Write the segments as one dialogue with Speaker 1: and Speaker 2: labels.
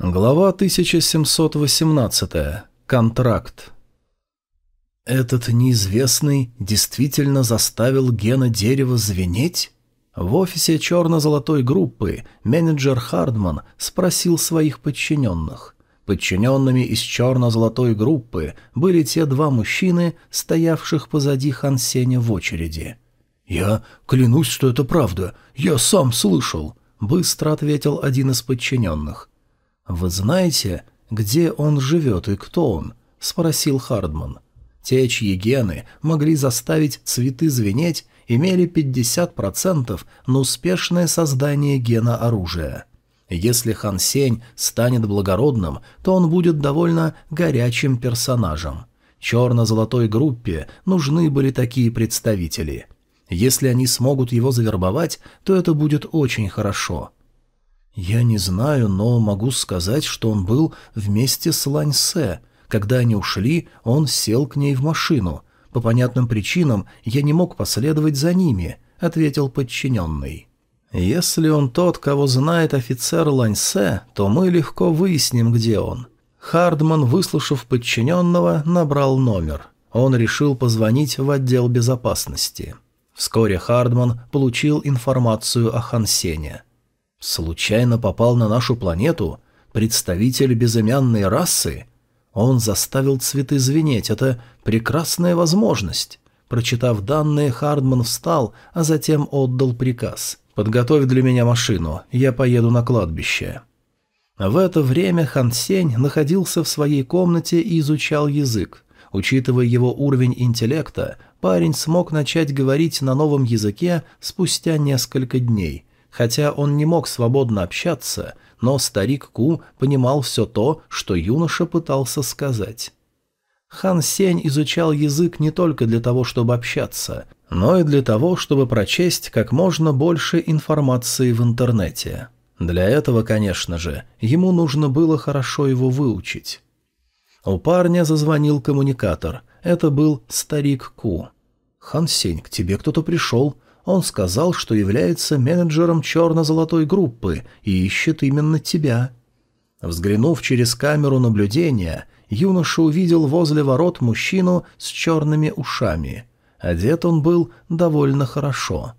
Speaker 1: Глава 1718. Контракт. Этот неизвестный действительно заставил гена дерева звенеть? В офисе черно-золотой группы менеджер Хардман спросил своих подчиненных. Подчиненными из черно-золотой группы были те два мужчины, стоявших позади Хансеня в очереди. «Я клянусь, что это правда. Я сам слышал», — быстро ответил один из подчиненных. «Вы знаете, где он живет и кто он?» — спросил Хардман. Те, чьи гены могли заставить цветы звенеть, имели 50% на успешное создание гена оружия. Если Хан Сень станет благородным, то он будет довольно горячим персонажем. Черно-золотой группе нужны были такие представители. Если они смогут его завербовать, то это будет очень хорошо. «Я не знаю, но могу сказать, что он был вместе с Ланьсе. Когда они ушли, он сел к ней в машину. По понятным причинам я не мог последовать за ними», — ответил подчиненный. «Если он тот, кого знает офицер Ланьсе, то мы легко выясним, где он». Хардман, выслушав подчиненного, набрал номер. Он решил позвонить в отдел безопасности. Вскоре Хардман получил информацию о Хансене. Случайно попал на нашу планету? Представитель безымянной расы? Он заставил цветы звенеть, это прекрасная возможность. Прочитав данные, Хардман встал, а затем отдал приказ. «Подготовь для меня машину, я поеду на кладбище». В это время Хан Сень находился в своей комнате и изучал язык. Учитывая его уровень интеллекта, парень смог начать говорить на новом языке спустя несколько дней – Хотя он не мог свободно общаться, но старик Ку понимал все то, что юноша пытался сказать. Хан Сень изучал язык не только для того, чтобы общаться, но и для того, чтобы прочесть как можно больше информации в интернете. Для этого, конечно же, ему нужно было хорошо его выучить. У парня зазвонил коммуникатор. Это был старик Ку. «Хан Сень, к тебе кто-то пришел. Он сказал, что является менеджером черно-золотой группы и ищет именно тебя». Взглянув через камеру наблюдения, юноша увидел возле ворот мужчину с черными ушами. Одет он был довольно хорошо.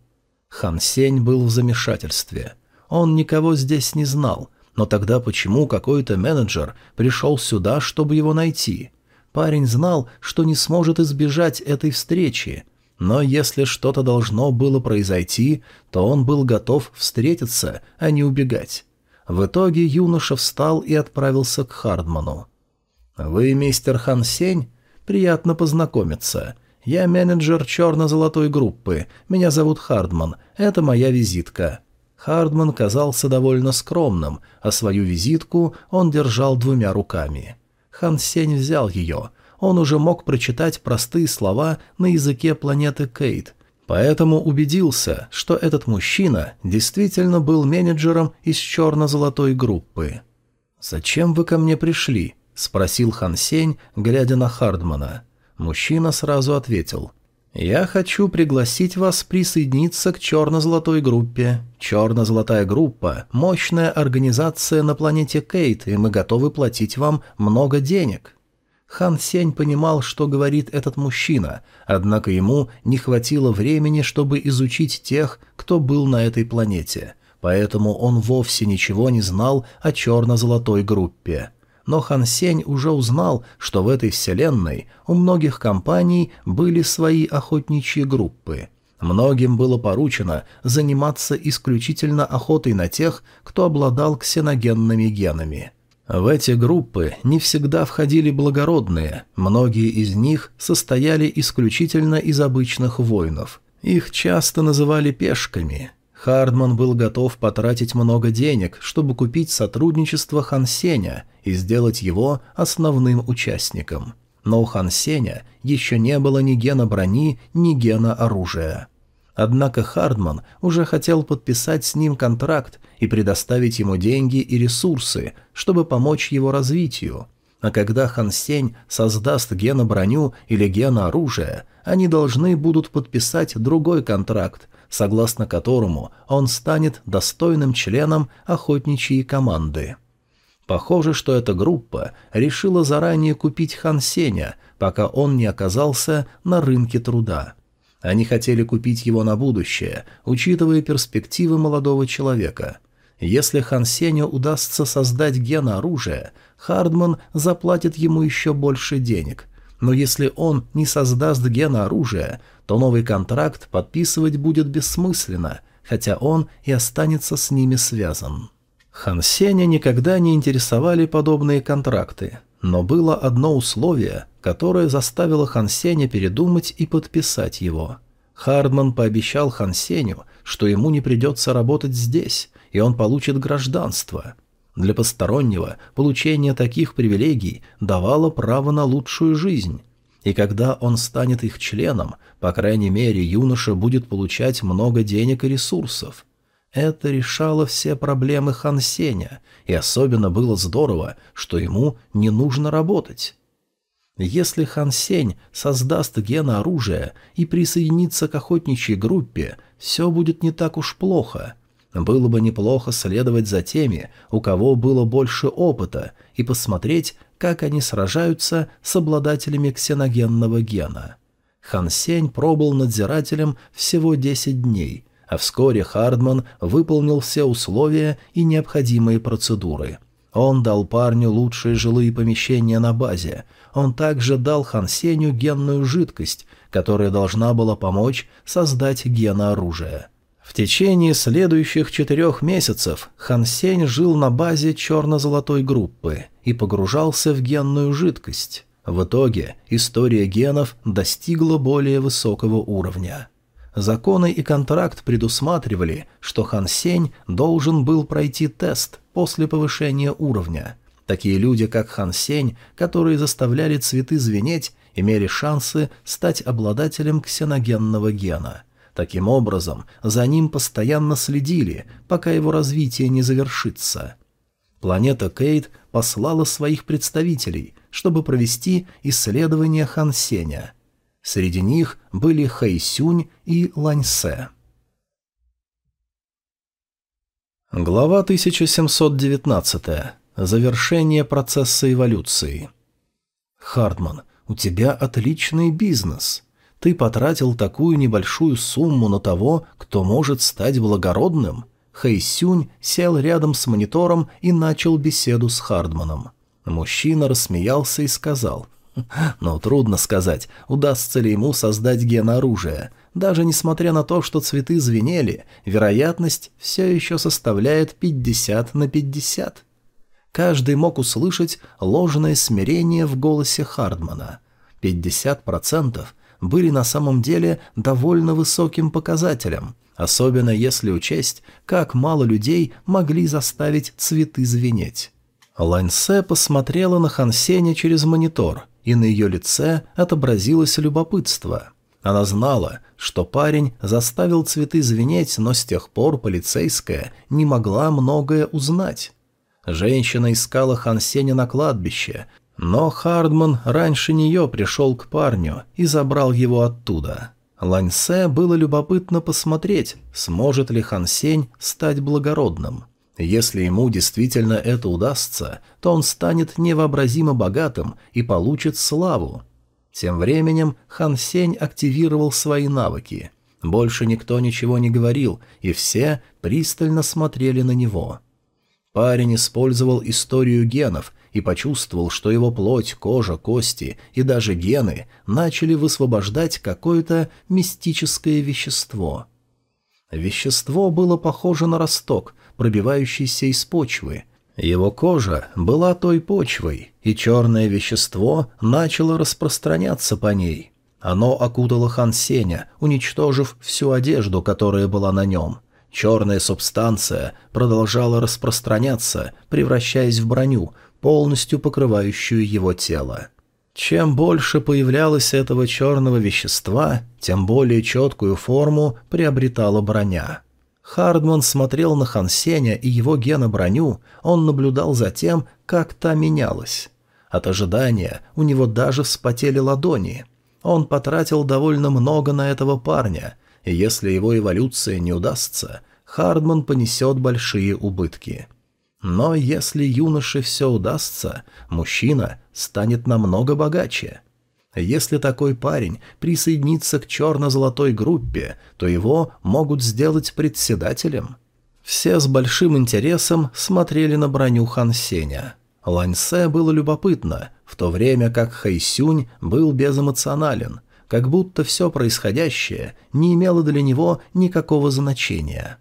Speaker 1: Хан Сень был в замешательстве. Он никого здесь не знал, но тогда почему какой-то менеджер пришел сюда, чтобы его найти? Парень знал, что не сможет избежать этой встречи, но если что-то должно было произойти, то он был готов встретиться, а не убегать. В итоге юноша встал и отправился к Хардману. «Вы мистер Хан Сень? Приятно познакомиться. Я менеджер черно-золотой группы. Меня зовут Хардман. Это моя визитка». Хардман казался довольно скромным, а свою визитку он держал двумя руками. Хан Сень взял ее, он уже мог прочитать простые слова на языке планеты Кейт, поэтому убедился, что этот мужчина действительно был менеджером из черно-золотой группы. «Зачем вы ко мне пришли?» — спросил Хан Сень, глядя на Хардмана. Мужчина сразу ответил. «Я хочу пригласить вас присоединиться к черно-золотой группе. Черно-золотая группа – мощная организация на планете Кейт, и мы готовы платить вам много денег». Хан Сень понимал, что говорит этот мужчина, однако ему не хватило времени, чтобы изучить тех, кто был на этой планете, поэтому он вовсе ничего не знал о черно-золотой группе. Но Хан Сень уже узнал, что в этой вселенной у многих компаний были свои охотничьи группы. Многим было поручено заниматься исключительно охотой на тех, кто обладал ксеногенными генами – в эти группы не всегда входили благородные, многие из них состояли исключительно из обычных воинов. Их часто называли пешками. Хардман был готов потратить много денег, чтобы купить сотрудничество Хансеня и сделать его основным участником. Но у Хансеня еще не было ни гена брони, ни гена оружия. Однако Хардман уже хотел подписать с ним контракт и предоставить ему деньги и ресурсы, чтобы помочь его развитию. А когда Хан Сень создаст гена-броню или гена-оружие, они должны будут подписать другой контракт, согласно которому он станет достойным членом охотничьей команды. Похоже, что эта группа решила заранее купить Хан Сеня, пока он не оказался на рынке труда. Они хотели купить его на будущее, учитывая перспективы молодого человека. Если Хан Сеню удастся создать ген оружия, Хардман заплатит ему еще больше денег. Но если он не создаст ген оружия, то новый контракт подписывать будет бессмысленно, хотя он и останется с ними связан. Хан Сеня никогда не интересовали подобные контракты, но было одно условие, которое заставило Хан Сеня передумать и подписать его. Хардман пообещал Хан Сеню, что ему не придется работать здесь, и он получит гражданство. Для постороннего получение таких привилегий давало право на лучшую жизнь. И когда он станет их членом, по крайней мере, юноша будет получать много денег и ресурсов. Это решало все проблемы Хан Сеня, и особенно было здорово, что ему не нужно работать. Если Хан Сень создаст гена оружия и присоединится к охотничьей группе, все будет не так уж плохо. Было бы неплохо следовать за теми, у кого было больше опыта, и посмотреть, как они сражаются с обладателями ксеногенного гена. Хан Сень пробыл надзирателем всего 10 дней – а вскоре Хардман выполнил все условия и необходимые процедуры. Он дал парню лучшие жилые помещения на базе. Он также дал Хансеню генную жидкость, которая должна была помочь создать генооружие. В течение следующих четырех месяцев Хан Сень жил на базе черно-золотой группы и погружался в генную жидкость. В итоге история генов достигла более высокого уровня. Законы и контракт предусматривали, что Хан Сень должен был пройти тест после повышения уровня. Такие люди, как Хан Сень, которые заставляли цветы звенеть, имели шансы стать обладателем ксеногенного гена. Таким образом, за ним постоянно следили, пока его развитие не завершится. Планета Кейт послала своих представителей, чтобы провести исследование Хан Сеня – Среди них были Хэйсюнь и Ланьсе. Глава 1719. Завершение процесса эволюции. Хардман, у тебя отличный бизнес. Ты потратил такую небольшую сумму на того, кто может стать благородным? Хэйсюнь сел рядом с монитором и начал беседу с Хардманом. Мужчина рассмеялся и сказал, но трудно сказать, удастся ли ему создать ген оружия. Даже несмотря на то, что цветы звенели, вероятность все еще составляет 50 на 50. Каждый мог услышать ложное смирение в голосе Хардмана. 50% были на самом деле довольно высоким показателем, особенно если учесть, как мало людей могли заставить цветы звенеть. Ланьсе посмотрела на Хансеня через монитор – и на ее лице отобразилось любопытство. Она знала, что парень заставил цветы звенеть, но с тех пор полицейская не могла многое узнать. Женщина искала Хансеня на кладбище, но Хардман раньше нее пришел к парню и забрал его оттуда. Ланьсе было любопытно посмотреть, сможет ли Хансень стать благородным. Если ему действительно это удастся, то он станет невообразимо богатым и получит славу. Тем временем Хан Сень активировал свои навыки. Больше никто ничего не говорил, и все пристально смотрели на него. Парень использовал историю генов и почувствовал, что его плоть, кожа, кости и даже гены начали высвобождать какое-то мистическое вещество. Вещество было похоже на росток, пробивающийся из почвы. Его кожа была той почвой, и черное вещество начало распространяться по ней. Оно окутало Хан Сеня, уничтожив всю одежду, которая была на нем. Черная субстанция продолжала распространяться, превращаясь в броню, полностью покрывающую его тело. Чем больше появлялось этого черного вещества, тем более четкую форму приобретала броня. Хардман смотрел на Хансеня и его геноброню, он наблюдал за тем, как та менялась. От ожидания у него даже вспотели ладони. Он потратил довольно много на этого парня, и если его эволюция не удастся, Хардман понесет большие убытки. Но если юноше все удастся, мужчина станет намного богаче. Если такой парень присоединится к черно-золотой группе, то его могут сделать председателем. Все с большим интересом смотрели на броню Хан Сеня. Ланьсе было любопытно, в то время как Хайсюнь был безэмоционален, как будто все происходящее не имело для него никакого значения.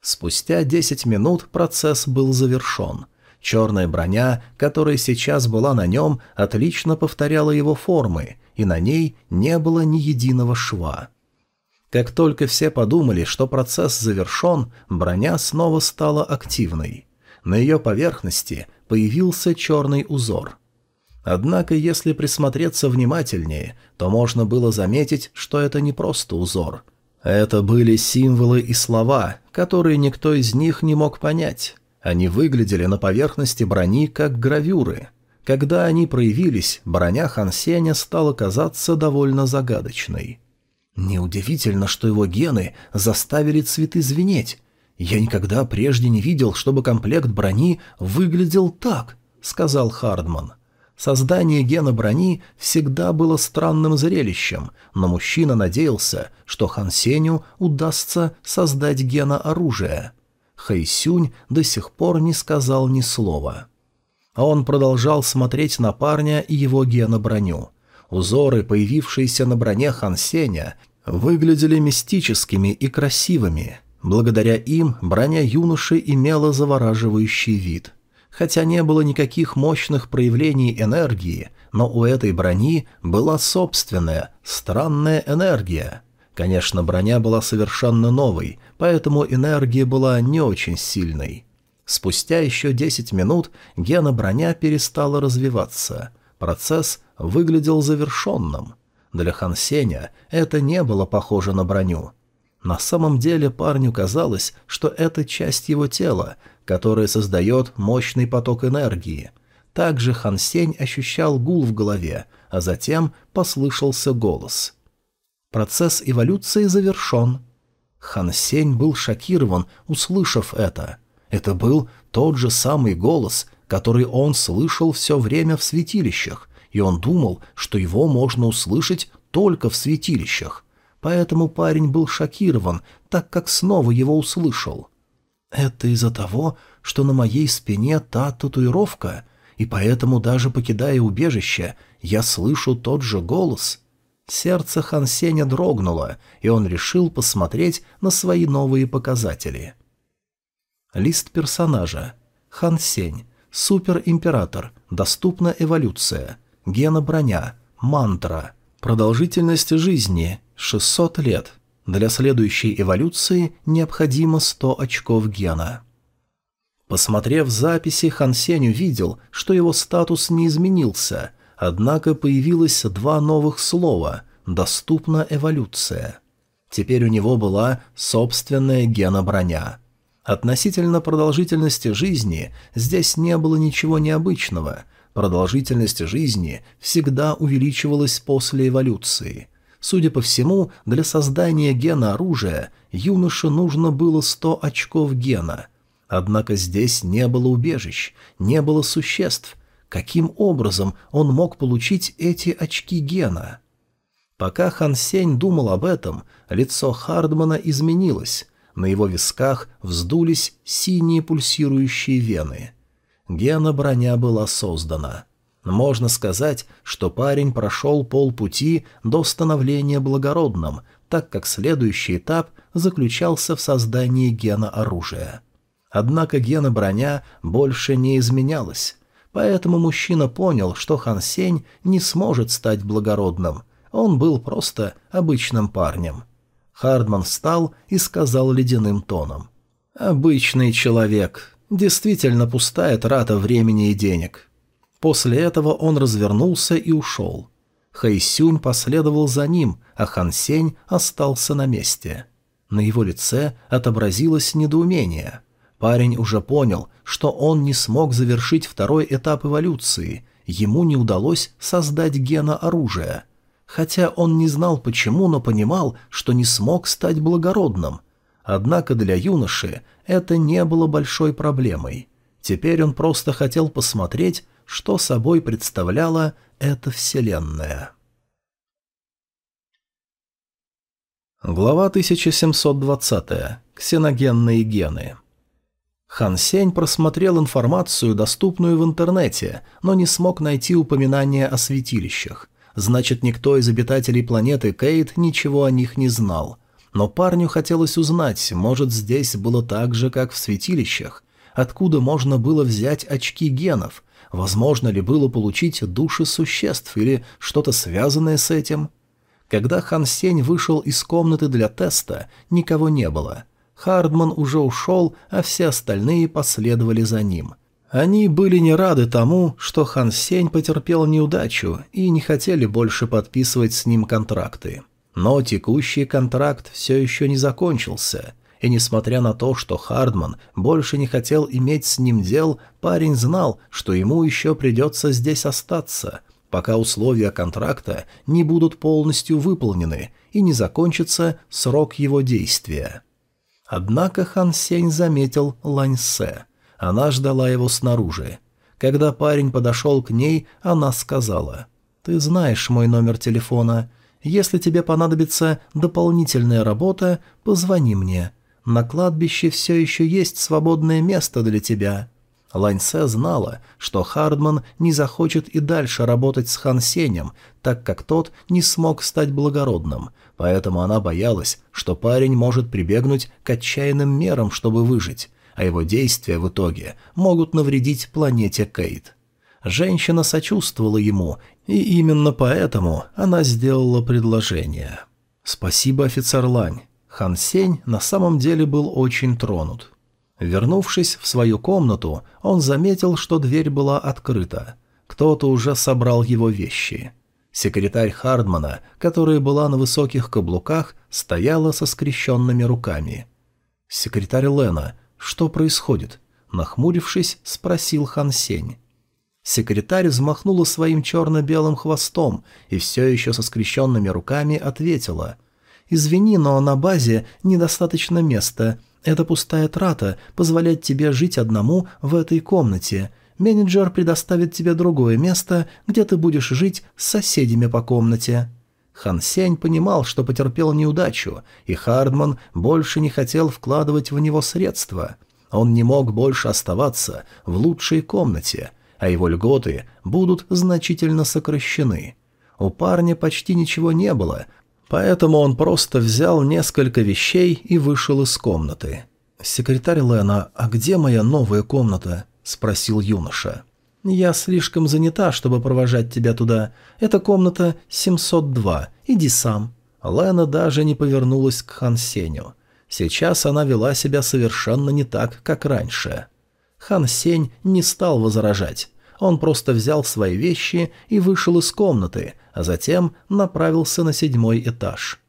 Speaker 1: Спустя десять минут процесс был завершен. Черная броня, которая сейчас была на нем, отлично повторяла его формы, и на ней не было ни единого шва. Как только все подумали, что процесс завершен, броня снова стала активной. На ее поверхности появился черный узор. Однако, если присмотреться внимательнее, то можно было заметить, что это не просто узор. Это были символы и слова, которые никто из них не мог понять. Они выглядели на поверхности брони как гравюры. Когда они проявились, броня Хансеня стала казаться довольно загадочной. Неудивительно, что его гены заставили цветы звенеть. Я никогда прежде не видел, чтобы комплект брони выглядел так, сказал Хардман. Создание гена брони всегда было странным зрелищем, но мужчина надеялся, что Хан Сеню удастся создать гена оружия. Хэйсюнь до сих пор не сказал ни слова. А он продолжал смотреть на парня и его гена броню. Узоры, появившиеся на броне Хан Сеня, выглядели мистическими и красивыми. Благодаря им броня юноши имела завораживающий вид – Хотя не было никаких мощных проявлений энергии, но у этой брони была собственная, странная энергия. Конечно, броня была совершенно новой, поэтому энергия была не очень сильной. Спустя еще 10 минут гена броня перестала развиваться. Процесс выглядел завершенным. Для Хансеня это не было похоже на броню. На самом деле парню казалось, что это часть его тела, которое создает мощный поток энергии. Также Хан Сень ощущал гул в голове, а затем послышался голос. Процесс эволюции завершен. Хан Сень был шокирован, услышав это. Это был тот же самый голос, который он слышал все время в святилищах, и он думал, что его можно услышать только в святилищах. Поэтому парень был шокирован, так как снова его услышал. Это из-за того, что на моей спине та татуировка, и поэтому даже покидая убежище, я слышу тот же голос. Сердце Хан Сеня дрогнуло, и он решил посмотреть на свои новые показатели. Лист персонажа. Хан Сень. Суперимператор. Доступна эволюция. Гена броня. Мантра. Продолжительность жизни. 600 лет. Для следующей эволюции необходимо 100 очков гена. Посмотрев записи, Хан Сень увидел, что его статус не изменился, однако появилось два новых слова «доступна эволюция». Теперь у него была собственная геноброня. Относительно продолжительности жизни здесь не было ничего необычного. Продолжительность жизни всегда увеличивалась после эволюции – Судя по всему, для создания гена оружия юноше нужно было 100 очков гена. Однако здесь не было убежищ, не было существ. Каким образом он мог получить эти очки гена? Пока Хан Сень думал об этом, лицо Хардмана изменилось. На его висках вздулись синие пульсирующие вены. Гена броня была создана. Можно сказать, что парень прошел полпути до становления благородным, так как следующий этап заключался в создании гена оружия. Однако гена броня больше не изменялась, поэтому мужчина понял, что Хан Сень не сможет стать благородным, он был просто обычным парнем. Хардман встал и сказал ледяным тоном. «Обычный человек. Действительно пустая трата времени и денег. После этого он развернулся и ушел. Хэйсюнь последовал за ним, а Хан Сень остался на месте. На его лице отобразилось недоумение. Парень уже понял, что он не смог завершить второй этап эволюции, ему не удалось создать гена оружия. Хотя он не знал почему, но понимал, что не смог стать благородным. Однако для юноши это не было большой проблемой. Теперь он просто хотел посмотреть, что собой представляла эта вселенная. Глава 1720. Ксеногенные гены. Хан Сень просмотрел информацию, доступную в интернете, но не смог найти упоминания о святилищах. Значит, никто из обитателей планеты Кейт ничего о них не знал. Но парню хотелось узнать, может, здесь было так же, как в святилищах. Откуда можно было взять очки генов? Возможно ли было получить души существ или что-то связанное с этим? Когда Хан Сень вышел из комнаты для теста, никого не было. Хардман уже ушел, а все остальные последовали за ним. Они были не рады тому, что Хан Сень потерпел неудачу и не хотели больше подписывать с ним контракты. Но текущий контракт все еще не закончился, и несмотря на то, что Хардман больше не хотел иметь с ним дел, парень знал, что ему еще придется здесь остаться – пока условия контракта не будут полностью выполнены и не закончится срок его действия. Однако Хан Сень заметил Ланьсе. Она ждала его снаружи. Когда парень подошел к ней, она сказала, «Ты знаешь мой номер телефона. Если тебе понадобится дополнительная работа, позвони мне. На кладбище все еще есть свободное место для тебя». Ланьсе знала, что Хардман не захочет и дальше работать с Хан Сенем, так как тот не смог стать благородным, поэтому она боялась, что парень может прибегнуть к отчаянным мерам, чтобы выжить, а его действия в итоге могут навредить планете Кейт. Женщина сочувствовала ему, и именно поэтому она сделала предложение. «Спасибо, офицер Лань». Хан Сень на самом деле был очень тронут. Вернувшись в свою комнату, он заметил, что дверь была открыта. Кто-то уже собрал его вещи. Секретарь Хардмана, которая была на высоких каблуках, стояла со скрещенными руками. «Секретарь Лена, что происходит?» Нахмурившись, спросил Хан Сень. Секретарь взмахнула своим черно-белым хвостом и все еще со скрещенными руками ответила. «Извини, но на базе недостаточно места. Это пустая трата позволять тебе жить одному в этой комнате. Менеджер предоставит тебе другое место, где ты будешь жить с соседями по комнате». Хан Сень понимал, что потерпел неудачу, и Хардман больше не хотел вкладывать в него средства. Он не мог больше оставаться в лучшей комнате, а его льготы будут значительно сокращены. У парня почти ничего не было, Поэтому он просто взял несколько вещей и вышел из комнаты. «Секретарь Лена, а где моя новая комната?» – спросил юноша. «Я слишком занята, чтобы провожать тебя туда. Это комната 702. Иди сам». Лена даже не повернулась к Хан Сеню. Сейчас она вела себя совершенно не так, как раньше. Хан Сень не стал возражать. Он просто взял свои вещи и вышел из комнаты, а затем направился на седьмой этаж.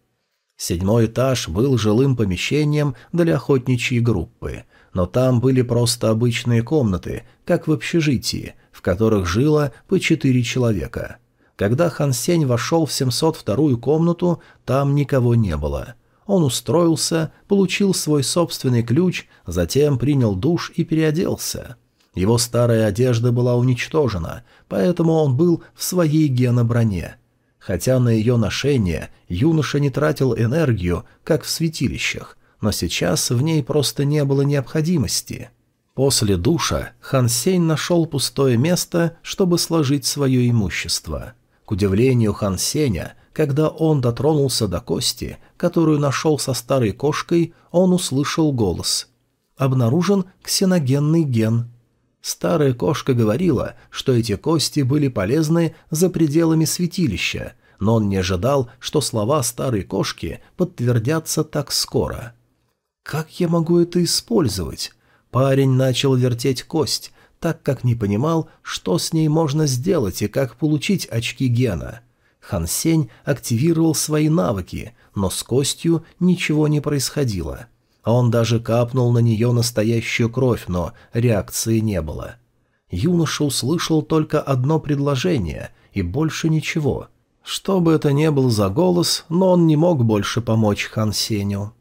Speaker 1: Седьмой этаж был жилым помещением для охотничьей группы, но там были просто обычные комнаты, как в общежитии, в которых жило по четыре человека. Когда Хан Сень вошел в 702-ю комнату, там никого не было. Он устроился, получил свой собственный ключ, затем принял душ и переоделся. Его старая одежда была уничтожена, поэтому он был в своей геноброне. Хотя на ее ношение юноша не тратил энергию, как в святилищах, но сейчас в ней просто не было необходимости. После душа Хан Сень нашел пустое место, чтобы сложить свое имущество. К удивлению Хан Сеня, когда он дотронулся до кости, которую нашел со старой кошкой, он услышал голос. «Обнаружен ксеногенный ген. Старая кошка говорила, что эти кости были полезны за пределами святилища, но он не ожидал, что слова старой кошки подтвердятся так скоро. «Как я могу это использовать?» Парень начал вертеть кость, так как не понимал, что с ней можно сделать и как получить очки гена. Хан Сень активировал свои навыки, но с костью ничего не происходило. Он даже капнул на нее настоящую кровь, но реакции не было. Юноша услышал только одно предложение и больше ничего. Что бы это ни был за голос, но он не мог больше помочь Хан Сеню.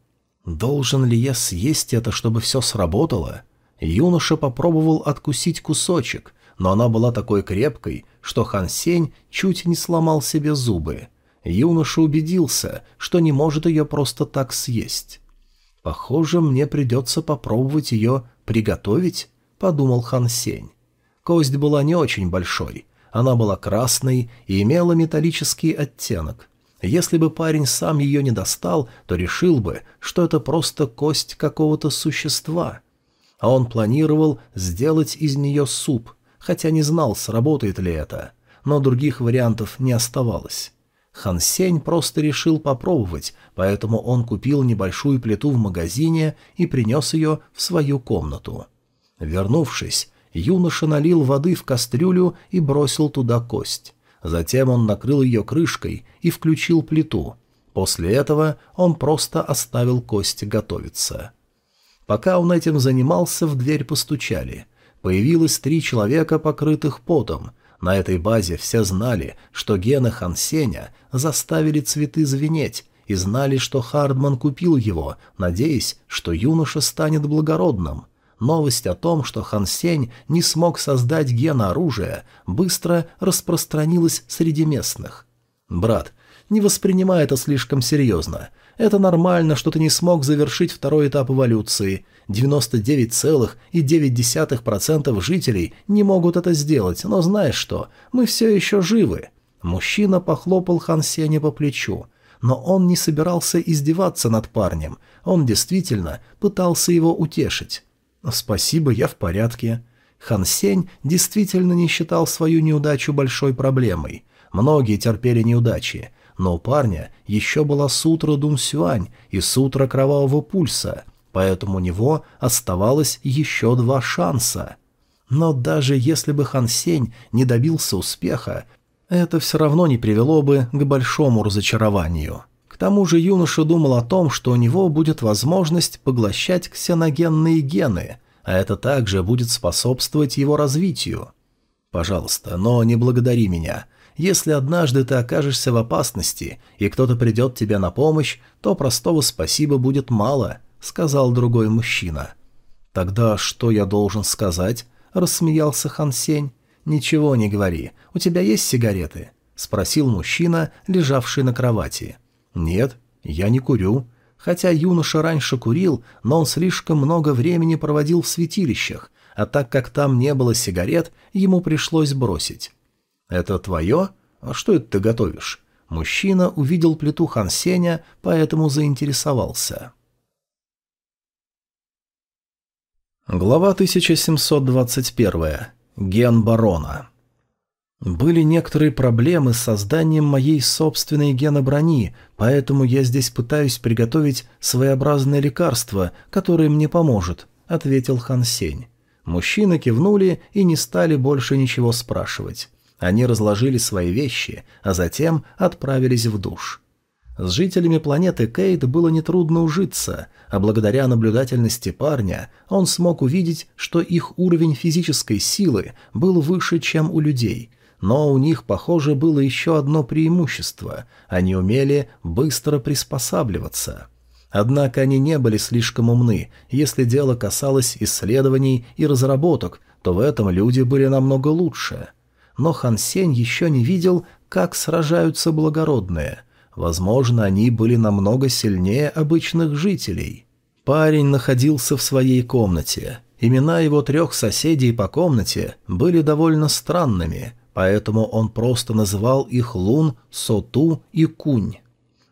Speaker 1: «Должен ли я съесть это, чтобы все сработало?» Юноша попробовал откусить кусочек, но она была такой крепкой, что Хан Сень чуть не сломал себе зубы. Юноша убедился, что не может ее просто так съесть. «Похоже, мне придется попробовать ее приготовить», — подумал Хан Сень. Кость была не очень большой, она была красной и имела металлический оттенок. Если бы парень сам ее не достал, то решил бы, что это просто кость какого-то существа. А он планировал сделать из нее суп, хотя не знал, сработает ли это. Но других вариантов не оставалось. Хан Сень просто решил попробовать, поэтому он купил небольшую плиту в магазине и принес ее в свою комнату. Вернувшись, юноша налил воды в кастрюлю и бросил туда кость. Затем он накрыл ее крышкой и включил плиту. После этого он просто оставил кость готовиться. Пока он этим занимался, в дверь постучали. Появилось три человека, покрытых потом. На этой базе все знали, что гены Хансеня заставили цветы звенеть, и знали, что Хардман купил его, надеясь, что юноша станет благородным – Новость о том, что Хан Сень не смог создать ген оружия, быстро распространилась среди местных. «Брат, не воспринимай это слишком серьезно. Это нормально, что ты не смог завершить второй этап эволюции. 99,9% жителей не могут это сделать, но знаешь что, мы все еще живы». Мужчина похлопал Хан Сеня по плечу. Но он не собирался издеваться над парнем, он действительно пытался его утешить. «Спасибо, я в порядке». Хан Сень действительно не считал свою неудачу большой проблемой. Многие терпели неудачи, но у парня еще была сутра Дун Сюань и сутра Кровавого Пульса, поэтому у него оставалось еще два шанса. Но даже если бы Хан Сень не добился успеха, это все равно не привело бы к большому разочарованию. К тому же юноша думал о том, что у него будет возможность поглощать ксеногенные гены, а это также будет способствовать его развитию. Пожалуйста, но не благодари меня. Если однажды ты окажешься в опасности, и кто-то придет тебе на помощь, то простого спасибо будет мало», — сказал другой мужчина. «Тогда что я должен сказать?» — рассмеялся Хан Сень. «Ничего не говори. У тебя есть сигареты?» — спросил мужчина, лежавший на кровати. «Нет, я не курю». Хотя юноша раньше курил, но он слишком много времени проводил в святилищах, а так как там не было сигарет, ему пришлось бросить. «Это твое? А что это ты готовишь?» Мужчина увидел плиту Хансеня, поэтому заинтересовался. Глава 1721. Ген барона. Были некоторые проблемы с созданием моей собственной геноброни, поэтому я здесь пытаюсь приготовить своеобразное лекарство, которое мне поможет», — ответил Хан Сень. Мужчины кивнули и не стали больше ничего спрашивать. Они разложили свои вещи, а затем отправились в душ. С жителями планеты Кейт было нетрудно ужиться, а благодаря наблюдательности парня он смог увидеть, что их уровень физической силы был выше, чем у людей — но у них, похоже, было еще одно преимущество – они умели быстро приспосабливаться. Однако они не были слишком умны, если дело касалось исследований и разработок, то в этом люди были намного лучше. Но Хан Сень еще не видел, как сражаются благородные. Возможно, они были намного сильнее обычных жителей. Парень находился в своей комнате. Имена его трех соседей по комнате были довольно странными, поэтому он просто называл их Лун, Соту и Кунь.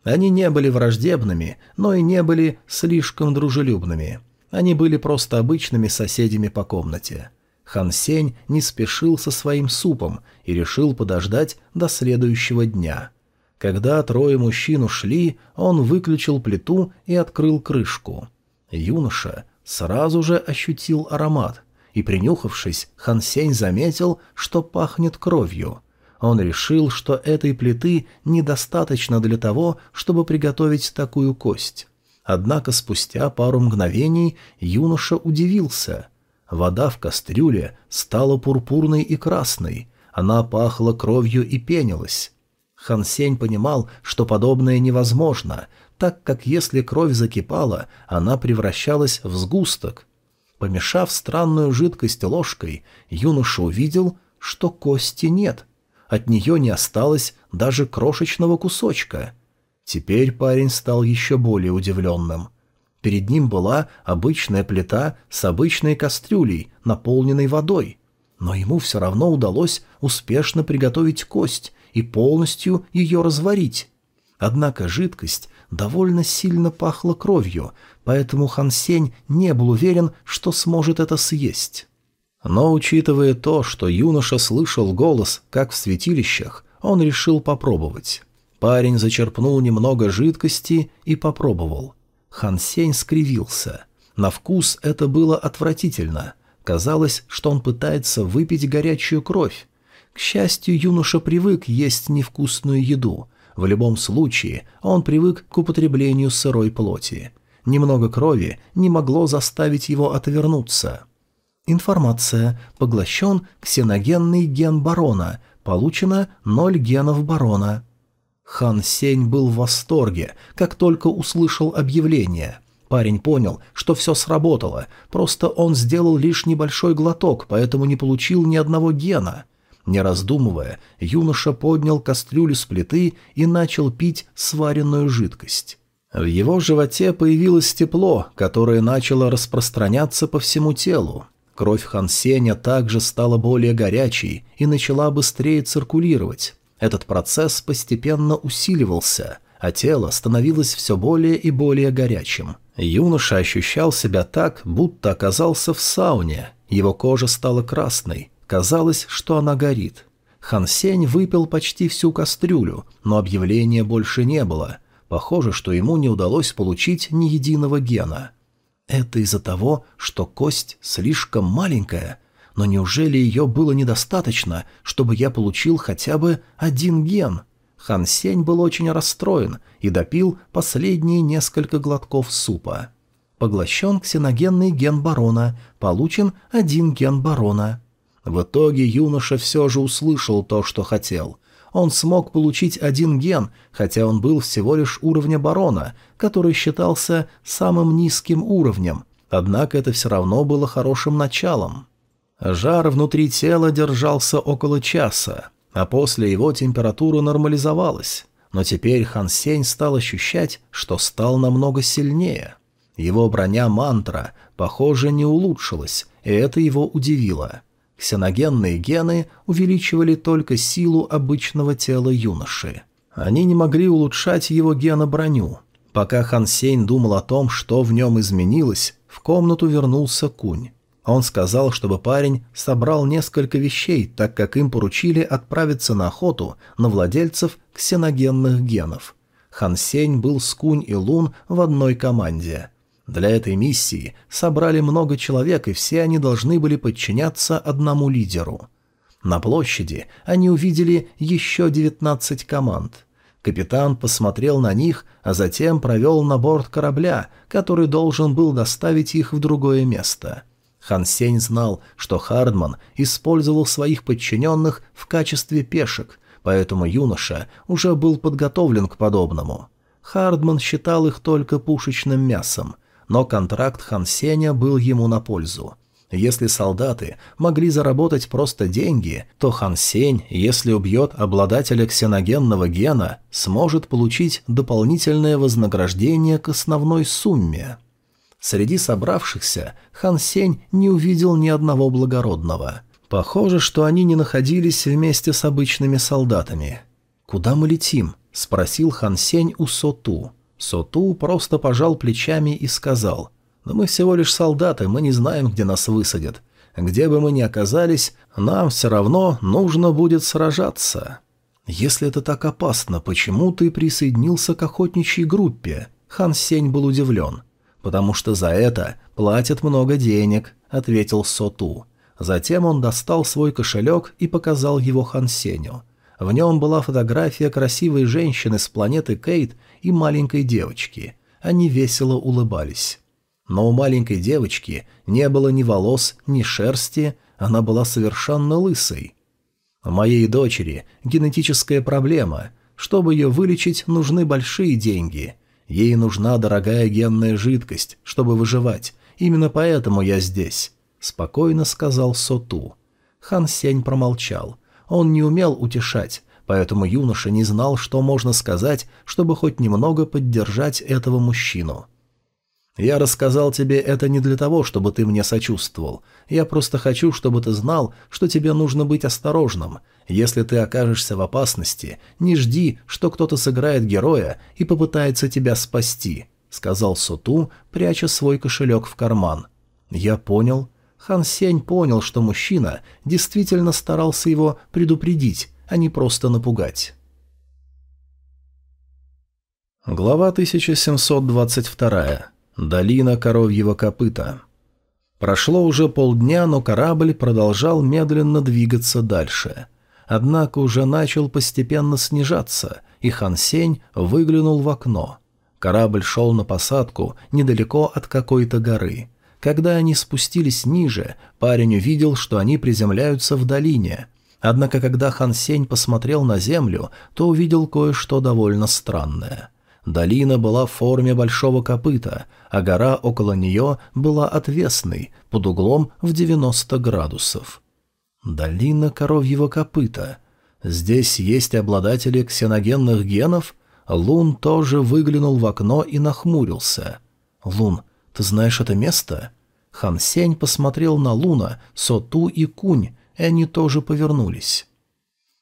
Speaker 1: Они не были враждебными, но и не были слишком дружелюбными. Они были просто обычными соседями по комнате. Хан Сень не спешил со своим супом и решил подождать до следующего дня. Когда трое мужчин ушли, он выключил плиту и открыл крышку. Юноша сразу же ощутил аромат и, принюхавшись, Хан Сень заметил, что пахнет кровью. Он решил, что этой плиты недостаточно для того, чтобы приготовить такую кость. Однако спустя пару мгновений юноша удивился. Вода в кастрюле стала пурпурной и красной, она пахла кровью и пенилась. Хан Сень понимал, что подобное невозможно, так как если кровь закипала, она превращалась в сгусток. Помешав странную жидкость ложкой, юноша увидел, что кости нет. От нее не осталось даже крошечного кусочка. Теперь парень стал еще более удивленным. Перед ним была обычная плита с обычной кастрюлей, наполненной водой. Но ему все равно удалось успешно приготовить кость и полностью ее разварить. Однако жидкость довольно сильно пахла кровью, поэтому Хан Сень не был уверен, что сможет это съесть. Но, учитывая то, что юноша слышал голос, как в святилищах, он решил попробовать. Парень зачерпнул немного жидкости и попробовал. Хан Сень скривился. На вкус это было отвратительно. Казалось, что он пытается выпить горячую кровь. К счастью, юноша привык есть невкусную еду. В любом случае, он привык к употреблению сырой плоти. Немного крови не могло заставить его отвернуться. Информация. Поглощен ксеногенный ген барона. Получено 0 генов барона. Хан Сень был в восторге, как только услышал объявление. Парень понял, что все сработало, просто он сделал лишь небольшой глоток, поэтому не получил ни одного гена. Не раздумывая, юноша поднял кастрюлю с плиты и начал пить сваренную жидкость. В его животе появилось тепло, которое начало распространяться по всему телу. Кровь Хан Сеня также стала более горячей и начала быстрее циркулировать. Этот процесс постепенно усиливался, а тело становилось все более и более горячим. Юноша ощущал себя так, будто оказался в сауне. Его кожа стала красной. Казалось, что она горит. Хан Сень выпил почти всю кастрюлю, но объявления больше не было. Похоже, что ему не удалось получить ни единого гена. Это из-за того, что кость слишком маленькая – но неужели ее было недостаточно, чтобы я получил хотя бы один ген? Хан Сень был очень расстроен и допил последние несколько глотков супа. Поглощен ксеногенный ген барона, получен один ген барона. В итоге юноша все же услышал то, что хотел. Он смог получить один ген, хотя он был всего лишь уровня барона, который считался самым низким уровнем, однако это все равно было хорошим началом. Жар внутри тела держался около часа, а после его температура нормализовалась. Но теперь Хан Сень стал ощущать, что стал намного сильнее. Его броня мантра, похоже, не улучшилась, и это его удивило. Ксеногенные гены увеличивали только силу обычного тела юноши. Они не могли улучшать его геноброню. Пока Хан Сень думал о том, что в нем изменилось, в комнату вернулся Кунь. Он сказал, чтобы парень собрал несколько вещей, так как им поручили отправиться на охоту на владельцев ксеногенных генов. Хан Сень был с Кунь и Лун в одной команде. Для этой миссии собрали много человек, и все они должны были подчиняться одному лидеру. На площади они увидели еще 19 команд. Капитан посмотрел на них, а затем провел на борт корабля, который должен был доставить их в другое место – Хан Сень знал, что Хардман использовал своих подчиненных в качестве пешек, поэтому юноша уже был подготовлен к подобному. Хардман считал их только пушечным мясом, но контракт Хан Сеня был ему на пользу. Если солдаты могли заработать просто деньги, то Хан Сень, если убьет обладателя ксеногенного гена, сможет получить дополнительное вознаграждение к основной сумме. Среди собравшихся Хан Сень не увидел ни одного благородного. Похоже, что они не находились вместе с обычными солдатами. «Куда мы летим?» – спросил Хан Сень у Соту. Соту просто пожал плечами и сказал, «Но мы всего лишь солдаты, мы не знаем, где нас высадят. Где бы мы ни оказались, нам все равно нужно будет сражаться». «Если это так опасно, почему ты присоединился к охотничьей группе?» Хан Сень был удивлен потому что за это платят много денег», — ответил Соту. Затем он достал свой кошелек и показал его Хансеню. В нем была фотография красивой женщины с планеты Кейт и маленькой девочки. Они весело улыбались. Но у маленькой девочки не было ни волос, ни шерсти, она была совершенно лысой. У моей дочери генетическая проблема. Чтобы ее вылечить, нужны большие деньги. Ей нужна дорогая генная жидкость, чтобы выживать, Именно поэтому я здесь», — спокойно сказал Соту. Хан Сень промолчал. Он не умел утешать, поэтому юноша не знал, что можно сказать, чтобы хоть немного поддержать этого мужчину. «Я рассказал тебе это не для того, чтобы ты мне сочувствовал. Я просто хочу, чтобы ты знал, что тебе нужно быть осторожным. Если ты окажешься в опасности, не жди, что кто-то сыграет героя и попытается тебя спасти», — сказал Суту, пряча свой кошелек в карман. «Я понял». Хан Сень понял, что мужчина действительно старался его предупредить, а не просто напугать. Глава 1722. Долина коровьего копыта. Прошло уже полдня, но корабль продолжал медленно двигаться дальше. Однако уже начал постепенно снижаться, и Хан Сень выглянул в окно. Корабль шел на посадку недалеко от какой-то горы. Когда они спустились ниже, парень увидел, что они приземляются в долине. Однако, когда Хан Сень посмотрел на землю, то увидел кое-что довольно странное. Долина была в форме большого копыта, а гора около нее была отвесной, под углом в 90 градусов. Долина коровьего копыта. Здесь есть обладатели ксеногенных генов? Лун тоже выглянул в окно и нахмурился. «Лун, ты знаешь это место?» Хан Сень посмотрел на Луна, Соту и Кунь, и они тоже повернулись.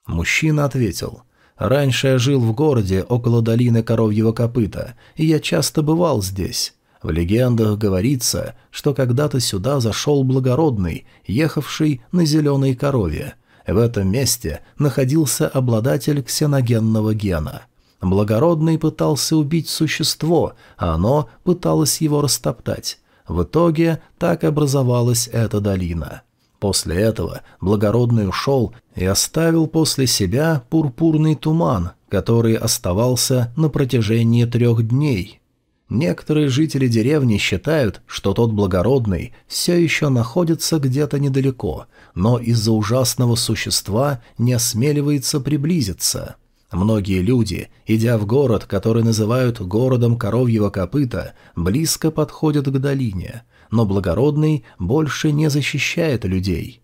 Speaker 1: Мужчина ответил. «Раньше я жил в городе около долины Коровьего копыта, и я часто бывал здесь. В легендах говорится, что когда-то сюда зашел благородный, ехавший на зеленой корове. В этом месте находился обладатель ксеногенного гена. Благородный пытался убить существо, а оно пыталось его растоптать. В итоге так образовалась эта долина. После этого благородный ушел и оставил после себя пурпурный туман, который оставался на протяжении трех дней. Некоторые жители деревни считают, что тот благородный все еще находится где-то недалеко, но из-за ужасного существа не осмеливается приблизиться. Многие люди, идя в город, который называют городом коровьего копыта, близко подходят к долине – но благородный больше не защищает людей.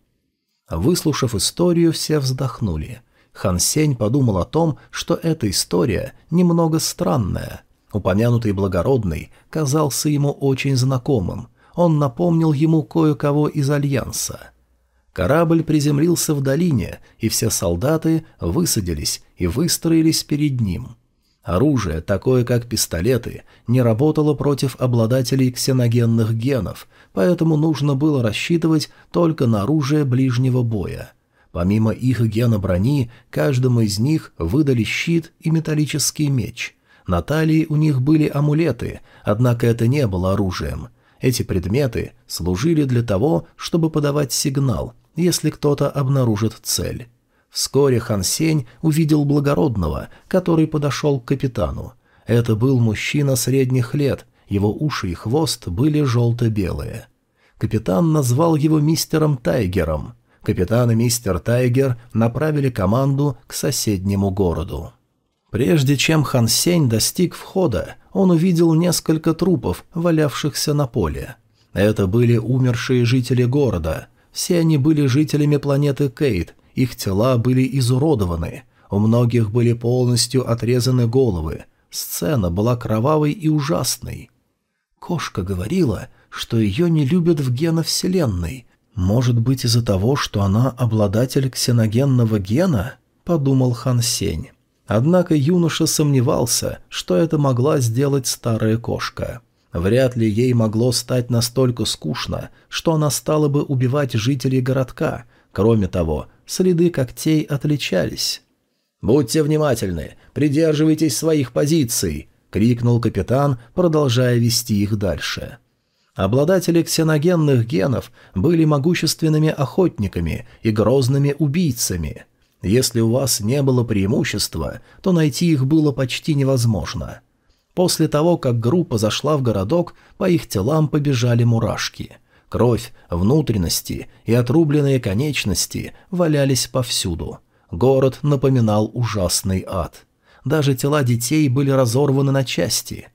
Speaker 1: Выслушав историю, все вздохнули. Хан Сень подумал о том, что эта история немного странная. Упомянутый благородный казался ему очень знакомым. Он напомнил ему кое-кого из Альянса. Корабль приземлился в долине, и все солдаты высадились и выстроились перед ним. Оружие, такое как пистолеты, не работало против обладателей ксеногенных генов, поэтому нужно было рассчитывать только на оружие ближнего боя. Помимо их гена брони, каждому из них выдали щит и металлический меч. На талии у них были амулеты, однако это не было оружием. Эти предметы служили для того, чтобы подавать сигнал, если кто-то обнаружит цель. Вскоре Хан Сень увидел благородного, который подошел к капитану. Это был мужчина средних лет, его уши и хвост были желто-белые. Капитан назвал его мистером Тайгером. Капитан и мистер Тайгер направили команду к соседнему городу. Прежде чем Хан Сень достиг входа, он увидел несколько трупов, валявшихся на поле. Это были умершие жители города. Все они были жителями планеты Кейт их тела были изуродованы, у многих были полностью отрезаны головы. Сцена была кровавой и ужасной. Кошка говорила, что ее не любят в геновселенной. Может быть, из-за того, что она обладатель ксеногенного гена? Подумал Хан Сень. Однако юноша сомневался, что это могла сделать старая кошка. Вряд ли ей могло стать настолько скучно, что она стала бы убивать жителей городка. Кроме того, следы когтей отличались. «Будьте внимательны, придерживайтесь своих позиций!» — крикнул капитан, продолжая вести их дальше. Обладатели ксеногенных генов были могущественными охотниками и грозными убийцами. Если у вас не было преимущества, то найти их было почти невозможно. После того, как группа зашла в городок, по их телам побежали мурашки. Кровь, внутренности и отрубленные конечности валялись повсюду. Город напоминал ужасный ад. Даже тела детей были разорваны на части.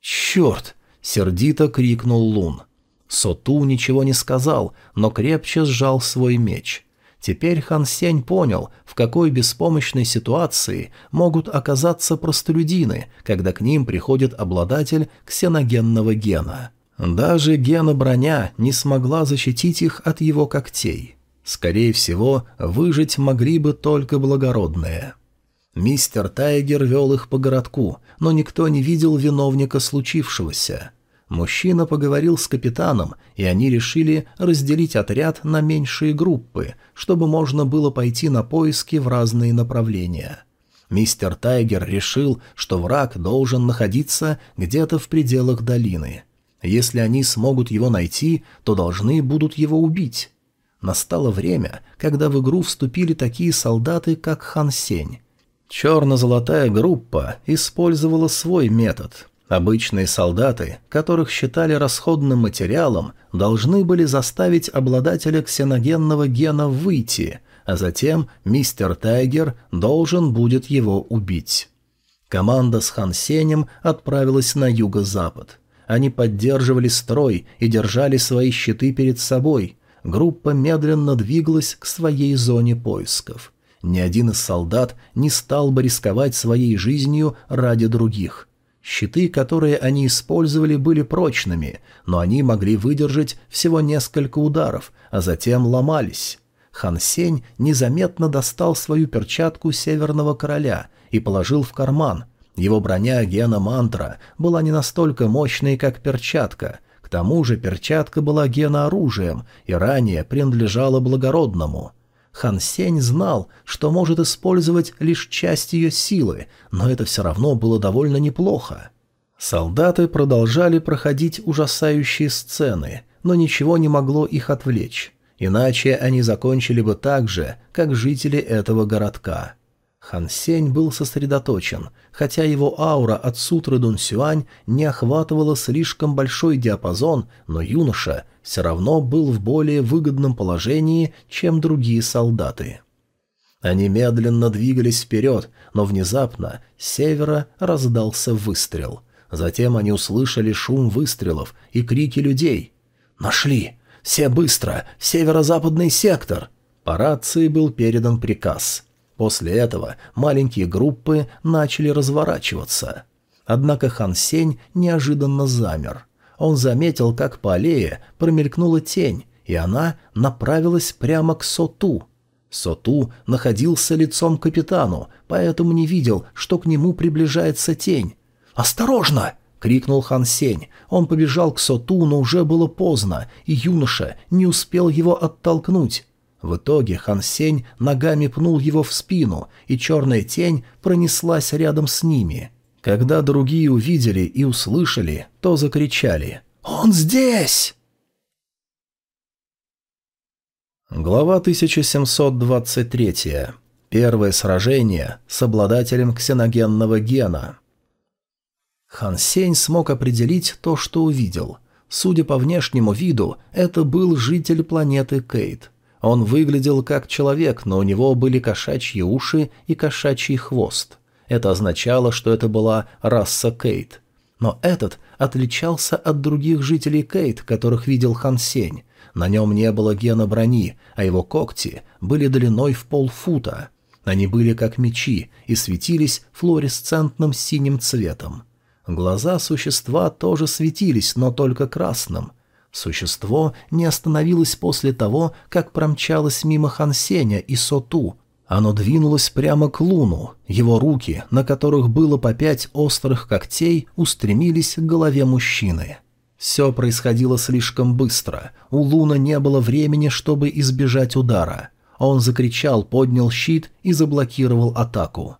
Speaker 1: «Черт!» — сердито крикнул Лун. Соту ничего не сказал, но крепче сжал свой меч. Теперь Хан Сень понял, в какой беспомощной ситуации могут оказаться простолюдины, когда к ним приходит обладатель ксеногенного гена. Даже гена броня не смогла защитить их от его когтей. Скорее всего, выжить могли бы только благородные. Мистер Тайгер вел их по городку, но никто не видел виновника случившегося. Мужчина поговорил с капитаном, и они решили разделить отряд на меньшие группы, чтобы можно было пойти на поиски в разные направления. Мистер Тайгер решил, что враг должен находиться где-то в пределах долины. Если они смогут его найти, то должны будут его убить. Настало время, когда в игру вступили такие солдаты, как Хан Сень. Черно-золотая группа использовала свой метод. Обычные солдаты, которых считали расходным материалом, должны были заставить обладателя ксеногенного гена выйти, а затем мистер Тайгер должен будет его убить. Команда с Хан Сенем отправилась на юго-запад. Они поддерживали строй и держали свои щиты перед собой. Группа медленно двигалась к своей зоне поисков. Ни один из солдат не стал бы рисковать своей жизнью ради других. Щиты, которые они использовали, были прочными, но они могли выдержать всего несколько ударов, а затем ломались. Хан Сень незаметно достал свою перчатку Северного Короля и положил в карман. Его броня Гена Мантра была не настолько мощной, как перчатка. К тому же перчатка была Гена оружием и ранее принадлежала благородному – Хан Сень знал, что может использовать лишь часть ее силы, но это все равно было довольно неплохо. Солдаты продолжали проходить ужасающие сцены, но ничего не могло их отвлечь, иначе они закончили бы так же, как жители этого городка. Хан Сень был сосредоточен, хотя его аура от сутры Дун Сюань не охватывала слишком большой диапазон, но юноша все равно был в более выгодном положении, чем другие солдаты. Они медленно двигались вперед, но внезапно с севера раздался выстрел. Затем они услышали шум выстрелов и крики людей. «Нашли! Все быстро! Северо-западный сектор!» По рации был передан приказ. После этого маленькие группы начали разворачиваться. Однако Хан Сень неожиданно замер. Он заметил, как по аллее промелькнула тень, и она направилась прямо к Соту. Соту находился лицом к капитану, поэтому не видел, что к нему приближается тень. «Осторожно!» — крикнул Хан Сень. Он побежал к Соту, но уже было поздно, и юноша не успел его оттолкнуть. В итоге Хан Сень ногами пнул его в спину, и черная тень пронеслась рядом с ними. Когда другие увидели и услышали, то закричали «Он здесь!» Глава 1723. Первое сражение с обладателем ксеногенного гена. Хан Сень смог определить то, что увидел. Судя по внешнему виду, это был житель планеты Кейт. Он выглядел как человек, но у него были кошачьи уши и кошачий хвост. Это означало, что это была раса Кейт. Но этот отличался от других жителей Кейт, которых видел Хан Сень. На нем не было гена брони, а его когти были длиной в полфута. Они были как мечи и светились флуоресцентным синим цветом. Глаза существа тоже светились, но только красным – Существо не остановилось после того, как промчалось мимо Хансеня и Соту. Оно двинулось прямо к Луну. Его руки, на которых было по пять острых когтей, устремились к голове мужчины. Все происходило слишком быстро. У Луна не было времени, чтобы избежать удара. Он закричал, поднял щит и заблокировал атаку.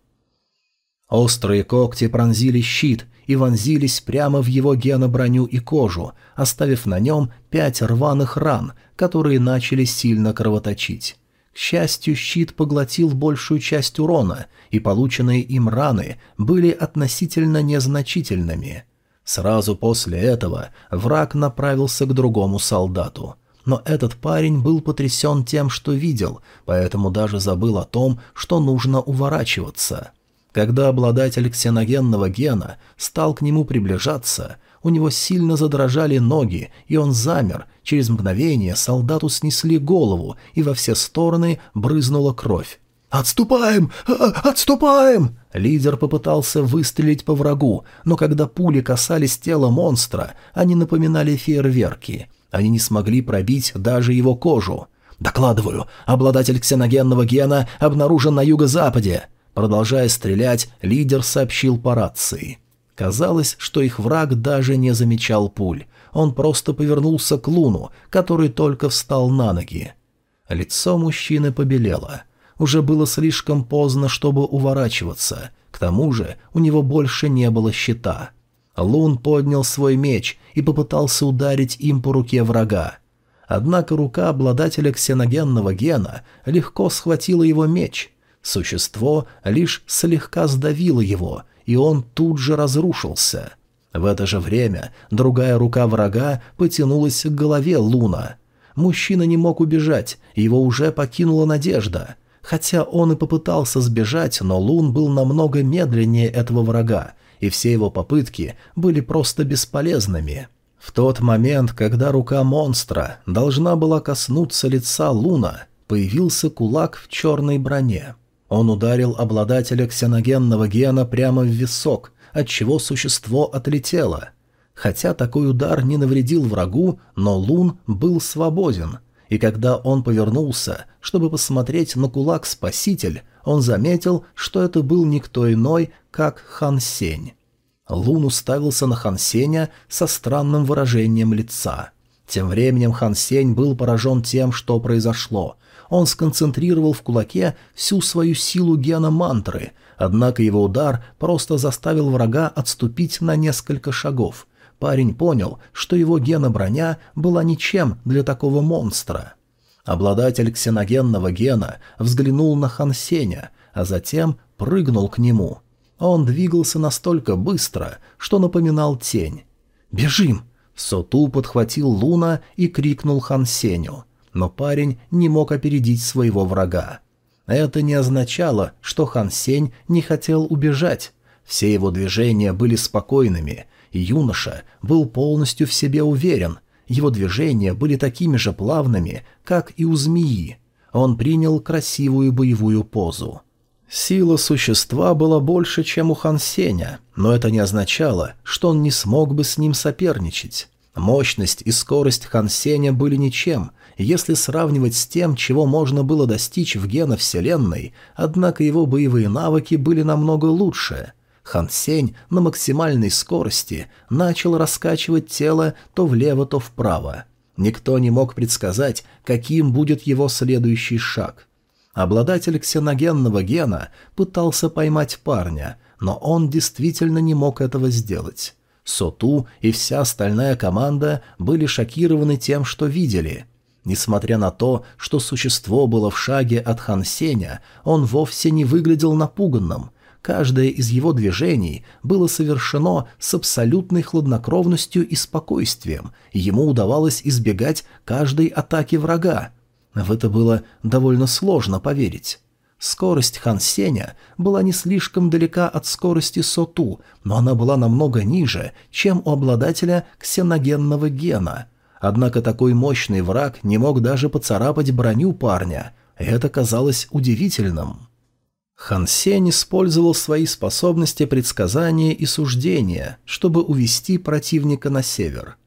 Speaker 1: Острые когти пронзили щит, и вонзились прямо в его геноброню и кожу, оставив на нем пять рваных ран, которые начали сильно кровоточить. К счастью, щит поглотил большую часть урона, и полученные им раны были относительно незначительными. Сразу после этого враг направился к другому солдату. Но этот парень был потрясен тем, что видел, поэтому даже забыл о том, что нужно уворачиваться. Когда обладатель ксеногенного гена стал к нему приближаться, У него сильно задрожали ноги, и он замер. Через мгновение солдату снесли голову, и во все стороны брызнула кровь. «Отступаем! А, отступаем!» Лидер попытался выстрелить по врагу, но когда пули касались тела монстра, они напоминали фейерверки. Они не смогли пробить даже его кожу. «Докладываю, обладатель ксеногенного гена обнаружен на юго-западе!» Продолжая стрелять, лидер сообщил по рации. Казалось, что их враг даже не замечал пуль. Он просто повернулся к Луну, который только встал на ноги. Лицо мужчины побелело. Уже было слишком поздно, чтобы уворачиваться. К тому же у него больше не было щита. Лун поднял свой меч и попытался ударить им по руке врага. Однако рука обладателя ксеногенного гена легко схватила его меч. Существо лишь слегка сдавило его, и он тут же разрушился. В это же время другая рука врага потянулась к голове Луна. Мужчина не мог убежать, его уже покинула надежда. Хотя он и попытался сбежать, но Лун был намного медленнее этого врага, и все его попытки были просто бесполезными. В тот момент, когда рука монстра должна была коснуться лица Луна, появился кулак в черной броне. Он ударил обладателя ксеногенного гена прямо в висок, отчего существо отлетело. Хотя такой удар не навредил врагу, но Лун был свободен, и когда он повернулся, чтобы посмотреть на кулак-спаситель, он заметил, что это был никто иной, как Хан Сень. Лун уставился на Хан Сеня со странным выражением лица. Тем временем Хан Сень был поражен тем, что произошло. Он сконцентрировал в кулаке всю свою силу гена мантры, однако его удар просто заставил врага отступить на несколько шагов. Парень понял, что его гена-броня была ничем для такого монстра. Обладатель ксеногенного гена взглянул на Хан Сеня, а затем прыгнул к нему – он двигался настолько быстро, что напоминал тень. «Бежим!» Соту подхватил Луна и крикнул Хан Сеню, но парень не мог опередить своего врага. Это не означало, что Хан Сень не хотел убежать. Все его движения были спокойными, и юноша был полностью в себе уверен. Его движения были такими же плавными, как и у змеи. Он принял красивую боевую позу. Сила существа была больше, чем у Хан Сеня, но это не означало, что он не смог бы с ним соперничать. Мощность и скорость Хан Сеня были ничем, если сравнивать с тем, чего можно было достичь в гена Вселенной, однако его боевые навыки были намного лучше. Хан Сень на максимальной скорости начал раскачивать тело то влево, то вправо. Никто не мог предсказать, каким будет его следующий шаг – Обладатель ксеногенного гена пытался поймать парня, но он действительно не мог этого сделать. Соту и вся остальная команда были шокированы тем, что видели. Несмотря на то, что существо было в шаге от Хан Сеня, он вовсе не выглядел напуганным. Каждое из его движений было совершено с абсолютной хладнокровностью и спокойствием, ему удавалось избегать каждой атаки врага. В это было довольно сложно поверить. Скорость Хан Сеня была не слишком далека от скорости Соту, но она была намного ниже, чем у обладателя ксеногенного гена. Однако такой мощный враг не мог даже поцарапать броню парня. Это казалось удивительным. Хан Сень использовал свои способности предсказания и суждения, чтобы увести противника на север –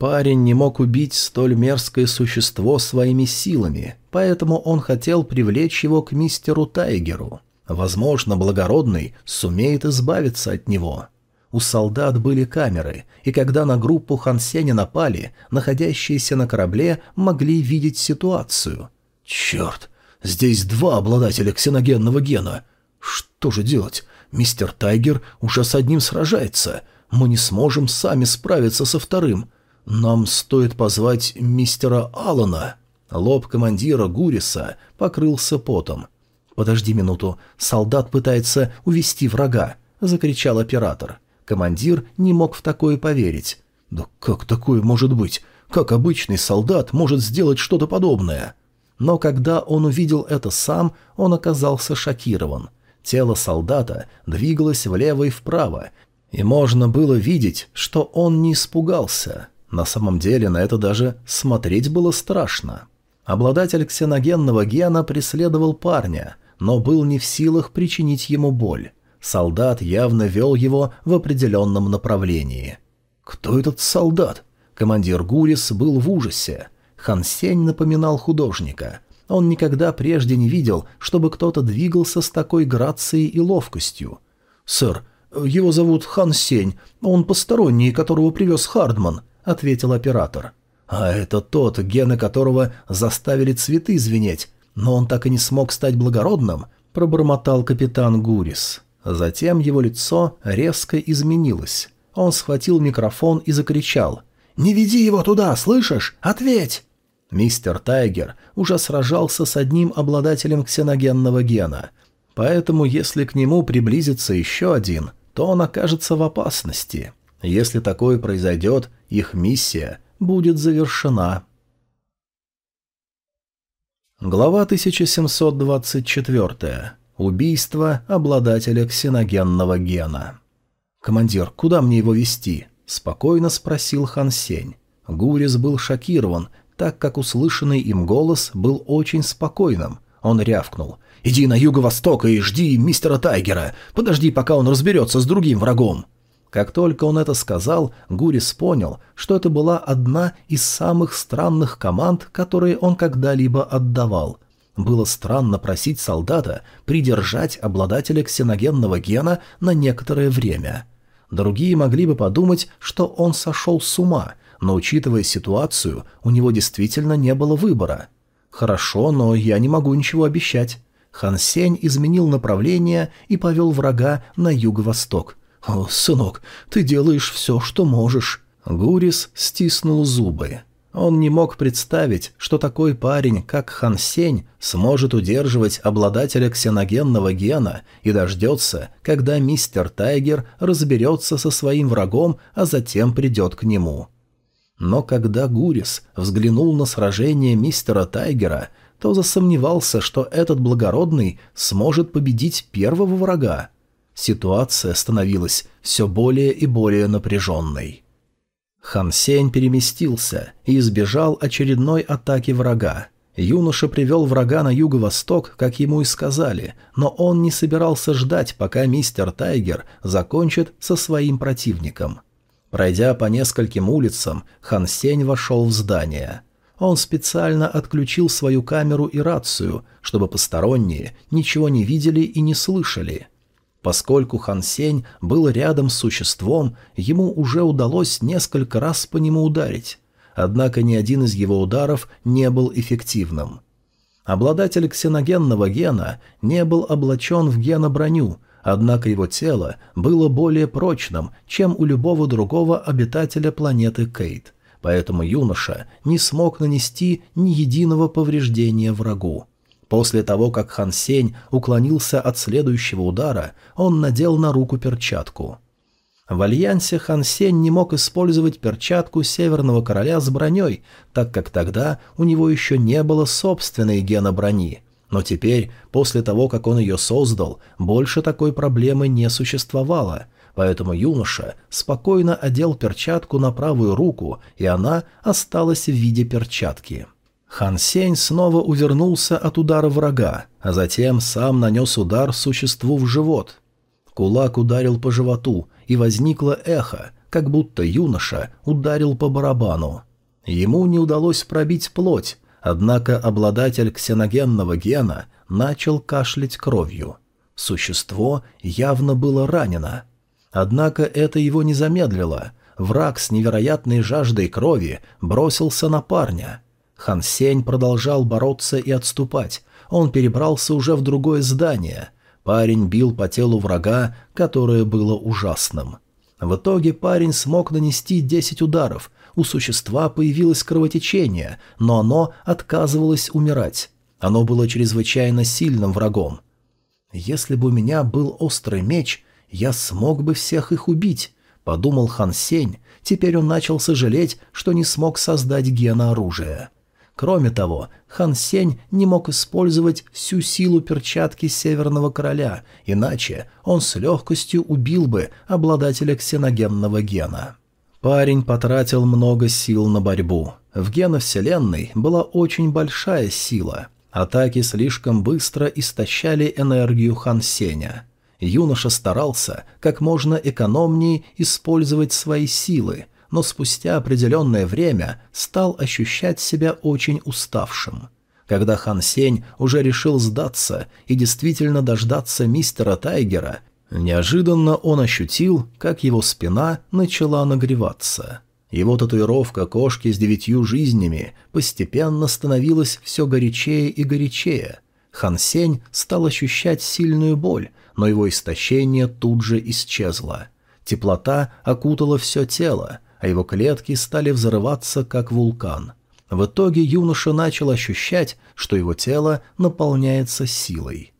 Speaker 1: Парень не мог убить столь мерзкое существо своими силами, поэтому он хотел привлечь его к мистеру Тайгеру. Возможно, благородный сумеет избавиться от него. У солдат были камеры, и когда на группу Хансеня напали, находящиеся на корабле могли видеть ситуацию. «Черт, здесь два обладателя ксеногенного гена. Что же делать? Мистер Тайгер уже с одним сражается. Мы не сможем сами справиться со вторым». «Нам стоит позвать мистера Аллана». Лоб командира Гуриса покрылся потом. «Подожди минуту, солдат пытается увести врага», — закричал оператор. Командир не мог в такое поверить. «Да как такое может быть? Как обычный солдат может сделать что-то подобное?» Но когда он увидел это сам, он оказался шокирован. Тело солдата двигалось влево и вправо, И можно было видеть, что он не испугался. На самом деле на это даже смотреть было страшно. Обладатель ксеногенного гена преследовал парня, но был не в силах причинить ему боль. Солдат явно вел его в определенном направлении. «Кто этот солдат?» Командир Гурис был в ужасе. Хан Сень напоминал художника. Он никогда прежде не видел, чтобы кто-то двигался с такой грацией и ловкостью. «Сэр, его зовут Хан Сень, он посторонний, которого привез Хардман», — ответил оператор. «А это тот, гены которого заставили цветы звенеть, но он так и не смог стать благородным», — пробормотал капитан Гурис. Затем его лицо резко изменилось. Он схватил микрофон и закричал. «Не веди его туда, слышишь? Ответь!» Мистер Тайгер уже сражался с одним обладателем ксеногенного гена, поэтому если к нему приблизится еще один, то он окажется в опасности. Если такое произойдет, их миссия будет завершена. Глава 1724. Убийство обладателя ксеногенного гена. «Командир, куда мне его вести?» – спокойно спросил Хан Сень. Гурис был шокирован, так как услышанный им голос был очень спокойным. Он рявкнул. «Иди на юго-восток и жди мистера Тайгера. Подожди, пока он разберется с другим врагом». Как только он это сказал, Гурис понял, что это была одна из самых странных команд, которые он когда-либо отдавал. Было странно просить солдата придержать обладателя ксеногенного гена на некоторое время. Другие могли бы подумать, что он сошел с ума, но учитывая ситуацию, у него действительно не было выбора. «Хорошо, но я не могу ничего обещать». Хан Сень изменил направление и повел врага на юго-восток. «О, сынок, ты делаешь все, что можешь». Гурис стиснул зубы. Он не мог представить, что такой парень, как Хан Сень, сможет удерживать обладателя ксеногенного гена и дождется, когда мистер Тайгер разберется со своим врагом, а затем придет к нему. Но когда Гурис взглянул на сражение мистера Тайгера, то засомневался, что этот благородный сможет победить первого врага. Ситуация становилась все более и более напряженной. Хан Сень переместился и избежал очередной атаки врага. Юноша привел врага на юго-восток, как ему и сказали, но он не собирался ждать, пока мистер Тайгер закончит со своим противником. Пройдя по нескольким улицам, Хан Сень вошел в здание. Он специально отключил свою камеру и рацию, чтобы посторонние ничего не видели и не слышали – Поскольку Хан Сень был рядом с существом, ему уже удалось несколько раз по нему ударить. Однако ни один из его ударов не был эффективным. Обладатель ксеногенного гена не был облачен в геноброню, однако его тело было более прочным, чем у любого другого обитателя планеты Кейт, поэтому юноша не смог нанести ни единого повреждения врагу. После того, как Хан Сень уклонился от следующего удара, он надел на руку перчатку. В альянсе Хан Сень не мог использовать перчатку Северного Короля с броней, так как тогда у него еще не было собственной гена брони. Но теперь, после того, как он ее создал, больше такой проблемы не существовало, поэтому юноша спокойно одел перчатку на правую руку, и она осталась в виде перчатки. Хан Сень снова увернулся от удара врага, а затем сам нанес удар существу в живот. Кулак ударил по животу, и возникло эхо, как будто юноша ударил по барабану. Ему не удалось пробить плоть, однако обладатель ксеногенного гена начал кашлять кровью. Существо явно было ранено. Однако это его не замедлило. Враг с невероятной жаждой крови бросился на парня – Хан Сень продолжал бороться и отступать. Он перебрался уже в другое здание. Парень бил по телу врага, которое было ужасным. В итоге парень смог нанести 10 ударов. У существа появилось кровотечение, но оно отказывалось умирать. Оно было чрезвычайно сильным врагом. «Если бы у меня был острый меч, я смог бы всех их убить», — подумал Хан Сень. Теперь он начал сожалеть, что не смог создать гена оружия. Кроме того, Хан Сень не мог использовать всю силу перчатки Северного Короля, иначе он с легкостью убил бы обладателя ксеногенного гена. Парень потратил много сил на борьбу. В геновселенной была очень большая сила. Атаки слишком быстро истощали энергию Хан Сеня. Юноша старался как можно экономнее использовать свои силы, но спустя определенное время стал ощущать себя очень уставшим. Когда Хан Сень уже решил сдаться и действительно дождаться мистера Тайгера, неожиданно он ощутил, как его спина начала нагреваться. Его татуировка кошки с девятью жизнями постепенно становилась все горячее и горячее. Хан Сень стал ощущать сильную боль, но его истощение тут же исчезло. Теплота окутала все тело, а его клетки стали взрываться, как вулкан. В итоге юноша начал ощущать, что его тело наполняется силой.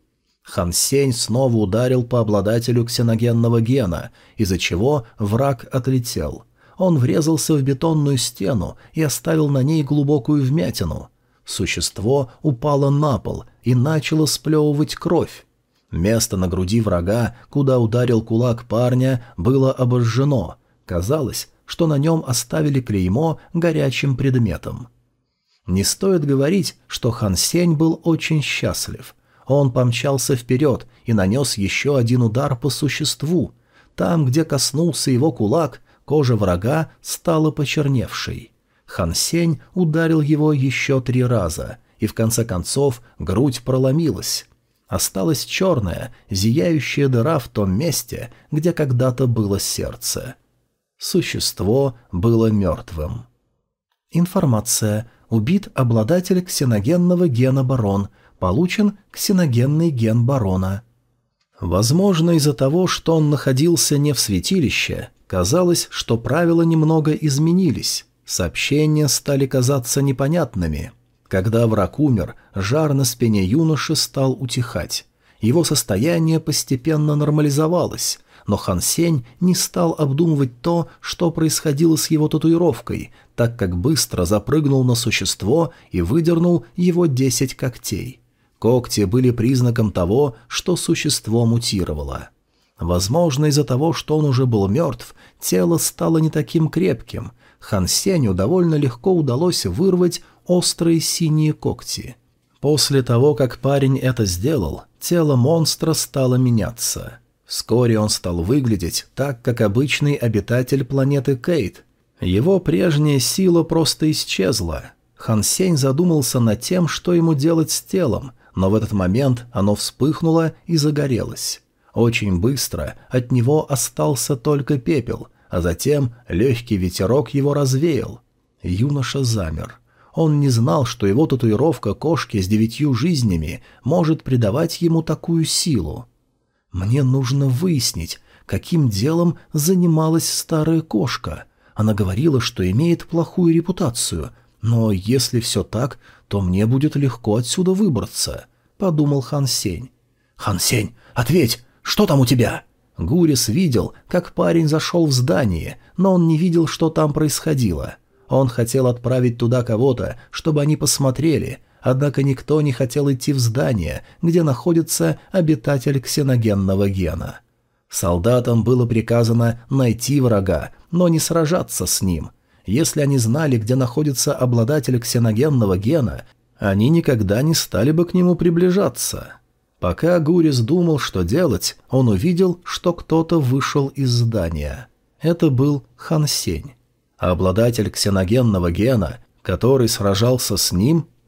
Speaker 1: Хан Сень снова ударил по обладателю ксеногенного гена, из-за чего враг отлетел. Он врезался в бетонную стену и оставил на ней глубокую вмятину. Существо упало на пол и начало сплевывать кровь. Место на груди врага, куда ударил кулак парня, было обожжено. Казалось, что на нем оставили клеймо горячим предметом. Не стоит говорить, что Хан Сень был очень счастлив. Он помчался вперед и нанес еще один удар по существу. Там, где коснулся его кулак, кожа врага стала почерневшей. Хан Сень ударил его еще три раза, и в конце концов грудь проломилась. Осталась черная, зияющая дыра в том месте, где когда-то было сердце. Существо было мертвым. Информация. Убит обладатель ксеногенного гена барон. Получен ксеногенный ген барона. Возможно, из-за того, что он находился не в святилище, казалось, что правила немного изменились. Сообщения стали казаться непонятными. Когда враг умер, жар на спине юноши стал утихать. Его состояние постепенно нормализовалось, но Хан Сень не стал обдумывать то, что происходило с его татуировкой, так как быстро запрыгнул на существо и выдернул его десять когтей. Когти были признаком того, что существо мутировало. Возможно, из-за того, что он уже был мертв, тело стало не таким крепким. Хан Сенью довольно легко удалось вырвать острые синие когти. После того, как парень это сделал, тело монстра стало меняться. Вскоре он стал выглядеть так, как обычный обитатель планеты Кейт. Его прежняя сила просто исчезла. Хан Сень задумался над тем, что ему делать с телом, но в этот момент оно вспыхнуло и загорелось. Очень быстро от него остался только пепел, а затем легкий ветерок его развеял. Юноша замер. Он не знал, что его татуировка кошки с девятью жизнями может придавать ему такую силу. Мне нужно выяснить, каким делом занималась старая кошка. Она говорила, что имеет плохую репутацию, но если все так, то мне будет легко отсюда выбраться», — подумал Хан Сень. «Хан Сень, ответь, что там у тебя?» Гурис видел, как парень зашел в здание, но он не видел, что там происходило. Он хотел отправить туда кого-то, чтобы они посмотрели, Однако никто не хотел идти в здание, где находится обитатель ксеногенного гена. Солдатам было приказано найти врага, но не сражаться с ним. Если они знали, где находится обладатель ксеногенного гена, они никогда не стали бы к нему приближаться. Пока Гурис думал, что делать, он увидел, что кто-то вышел из здания. Это был Хан Сень. А обладатель ксеногенного гена, который сражался с ним,